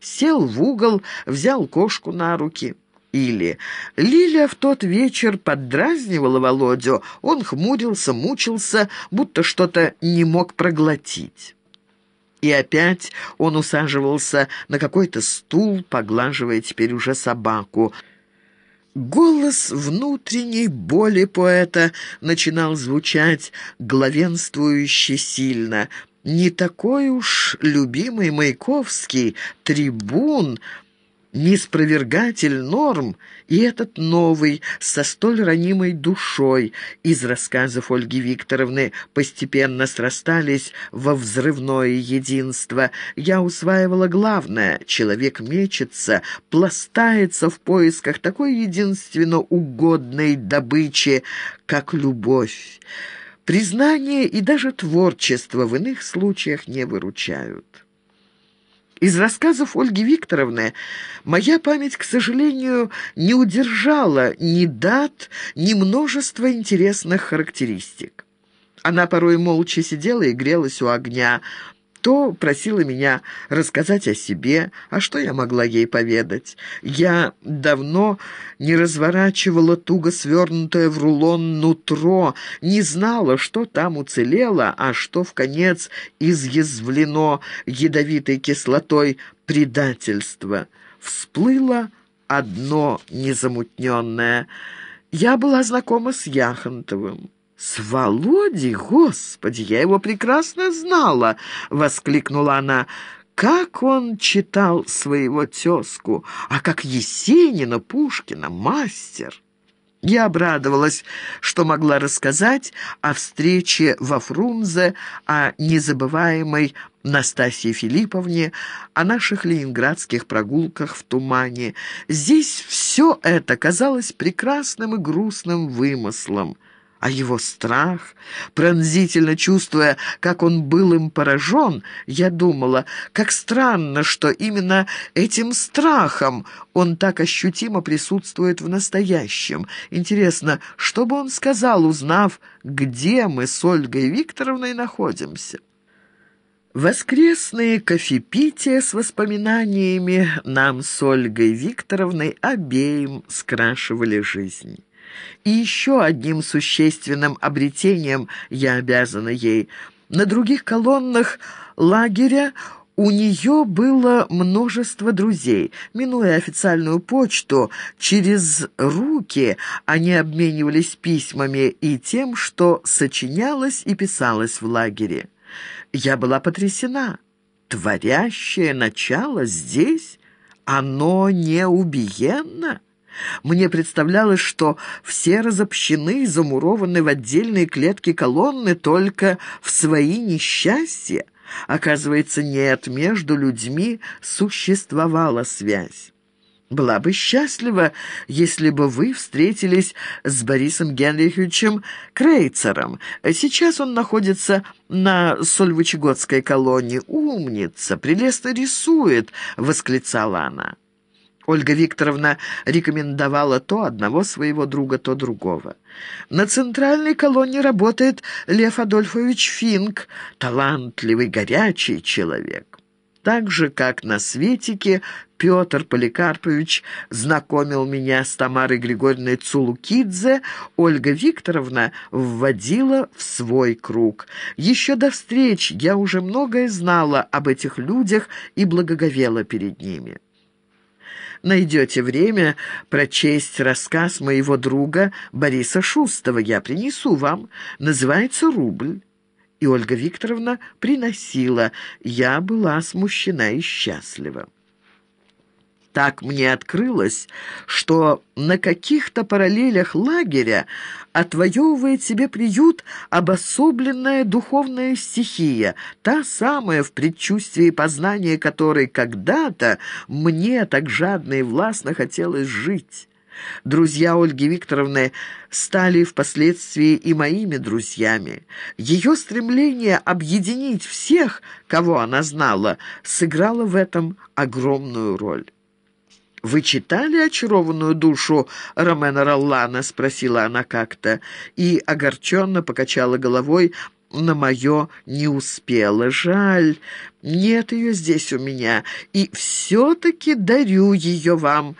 сел в угол, взял кошку на руки. Или Лиля в тот вечер поддразнивала Володю, он хмурился, мучился, будто что-то не мог проглотить. И опять он усаживался на какой-то стул, поглаживая теперь уже собаку. Голос внутренней боли поэта начинал звучать главенствующе сильно. Не такой уж любимый Маяковский, трибун — неспровергатель норм и этот новый, со столь ранимой душой, из рассказов Ольги Викторовны постепенно срастались во взрывное единство. Я усваивала главное — человек мечется, пластается в поисках такой единственно угодной добычи, как любовь. Признание и даже творчество в иных случаях не выручают. Из рассказов Ольги Викторовны моя память, к сожалению, не удержала ни дат, ни множества интересных характеристик. Она порой молча сидела и грелась у огня, то просила меня рассказать о себе, а что я могла ей поведать. Я давно не разворачивала туго свернутое в рулон нутро, не знала, что там уцелело, а что в конец изъязвлено ядовитой кислотой предательства. Всплыло одно незамутненное. Я была знакома с Яхонтовым. «С Володей? Господи, я его прекрасно знала!» — воскликнула она. «Как он читал своего тезку, а как Есенина, Пушкина, мастер!» Я обрадовалась, что могла рассказать о встрече во Фрунзе, о незабываемой Настасье Филипповне, о наших ленинградских прогулках в тумане. Здесь все это казалось прекрасным и грустным вымыслом а его страх, пронзительно чувствуя, как он был им поражен, я думала, как странно, что именно этим страхом он так ощутимо присутствует в настоящем. Интересно, что бы он сказал, узнав, где мы с Ольгой Викторовной находимся? Воскресные кофепития с воспоминаниями нам с Ольгой Викторовной обеим скрашивали жизнь. И еще одним существенным обретением я обязана ей. На других колоннах лагеря у нее было множество друзей. Минуя официальную почту, через руки они обменивались письмами и тем, что сочинялось и писалось в лагере. Я была потрясена. Творящее начало здесь? Оно не убиенно? Мне представлялось, что все разобщены и замурованы в отдельные клетки колонны только в свои несчастья. Оказывается, нет, между людьми существовала связь. Была бы счастлива, если бы вы встретились с Борисом Генриховичем Крейцером. Сейчас он находится на Сольвычегодской колонии. «Умница! Прелестно рисует!» — восклицала она. Ольга Викторовна рекомендовала то одного своего друга, то другого. На центральной колонии работает Лев Адольфович Финк, талантливый, горячий человек. Так же, как на Светике, Петр Поликарпович знакомил меня с Тамарой Григорьевной Цулукидзе, Ольга Викторовна вводила в свой круг. Еще до встреч я уже многое знала об этих людях и благоговела перед ними найдете время прочесть рассказ моего друга Бориса Шустова. Я принесу вам. Называется «Рубль». И Ольга Викторовна приносила. Я была смущена и счастлива. Так мне открылось, что на каких-то параллелях лагеря отвоевывает себе приют обособленная духовная стихия, та самая, в предчувствии познания которой когда-то мне так жадно и властно хотелось жить. Друзья Ольги Викторовны стали впоследствии и моими друзьями. Ее стремление объединить всех, кого она знала, сыграло в этом огромную роль. «Вы читали «Очарованную душу» Ромена Роллана?» — спросила она как-то, и огорченно покачала головой, на мое не успела. Жаль, нет ее здесь у меня, и все-таки дарю ее вам».